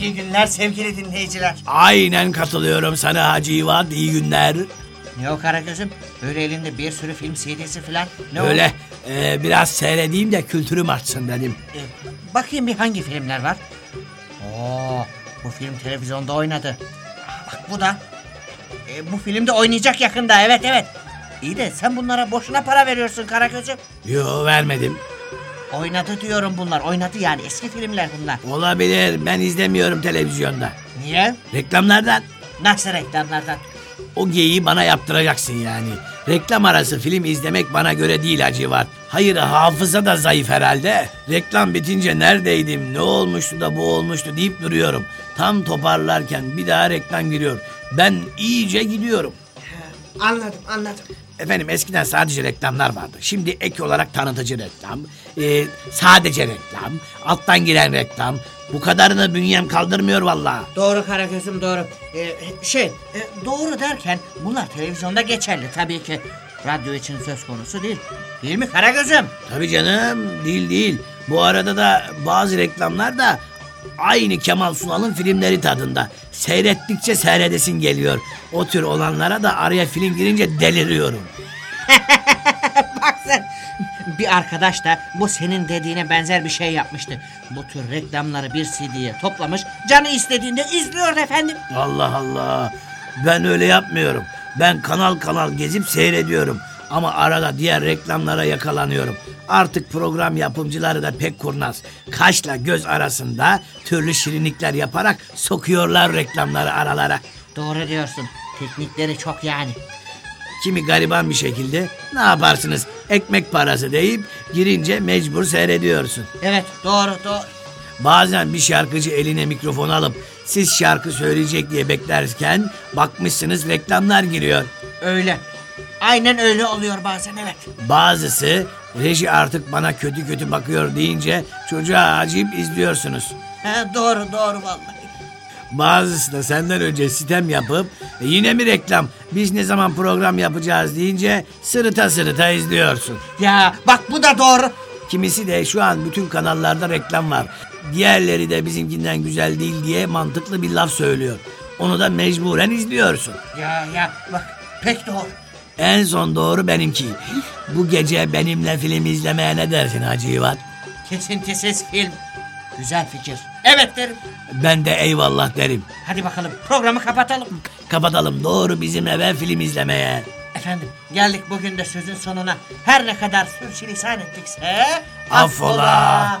İyi günler sevgili dinleyiciler. Aynen katılıyorum sana Hacı İvat. İyi günler. Ne o Karagöz'üm? Böyle elinde bir sürü film CD'si falan. Ne Öyle e, biraz seyredeyim de kültürüm artsın dedim. Ee, bakayım bir hangi filmler var? Oo, bu film televizyonda oynadı. Bak bu da. Ee, bu filmde oynayacak yakında evet evet. İyi de sen bunlara boşuna para veriyorsun Karagöz'üm. Yo vermedim. Oynadı diyorum bunlar. Oynadı yani eski filmler bunlar. Olabilir ben izlemiyorum televizyonda. Niye? Reklamlardan Nasıl reklamlardan? o geyiği bana yaptıracaksın yani. Reklam arası film izlemek bana göre değil Hacivat. Hayır hafıza da zayıf herhalde. Reklam bitince neredeydim, ne olmuştu da bu olmuştu deyip duruyorum. Tam toparlarken bir daha reklam giriyor. Ben iyice gidiyorum. Anladım anladım. Efendim eskiden sadece reklamlar vardı. Şimdi ek olarak tanıtıcı reklam, e, sadece reklam, alttan giren reklam. Bu kadarını bünyem kaldırmıyor vallahi. Doğru Karagöz'üm doğru. Ee, şey e, doğru derken bunlar televizyonda geçerli tabii ki. Radyo için söz konusu değil. Değil mi Karagöz'üm? Tabii canım değil değil. Bu arada da bazı reklamlar da aynı Kemal Sunal'ın filmleri tadında. Seyrettikçe seyredesin geliyor. O tür olanlara da araya film girince deliriyorum. Bak sen. Bir arkadaş da bu senin dediğine benzer bir şey yapmıştı. Bu tür reklamları bir CD'ye toplamış. Canı istediğinde izliyor efendim. Allah Allah. Ben öyle yapmıyorum. Ben kanal kanal gezip seyrediyorum. Ama arada diğer reklamlara yakalanıyorum. Artık program yapımcıları da pek kurnaz. Kaşla göz arasında türlü şirinlikler yaparak sokuyorlar reklamları aralara. Doğru diyorsun. Teknikleri çok yani. Kimi gariban bir şekilde ne yaparsınız ekmek parası deyip girince mecbur seyrediyorsun. Evet doğru doğru. Bazen bir şarkıcı eline mikrofon alıp siz şarkı söyleyecek diye beklerken bakmışsınız reklamlar giriyor. Öyle. Aynen öyle oluyor bazen evet. Bazısı reji artık bana kötü kötü bakıyor deyince çocuğa acıyıp izliyorsunuz. He, doğru doğru vallahi. Bazısı da senden önce sitem yapıp "E yine mi reklam biz ne zaman program yapacağız deyince sırıta sırıta izliyorsun. Ya bak bu da doğru. Kimisi de şu an bütün kanallarda reklam var. Diğerleri de bizimkinden güzel değil diye mantıklı bir laf söylüyor. Onu da mecburen izliyorsun. Ya ya bak pek doğru. En son doğru benimki. Bu gece benimle film izlemeye ne dersin Hacı İvat? Kesintisiz film. Güzel fikir. Evet derim. Ben de eyvallah derim. Hadi bakalım programı kapatalım. Kapatalım doğru bizim eve film izlemeye. Efendim geldik bugün de sözün sonuna. Her ne kadar sürçülisan ettikse... Affola.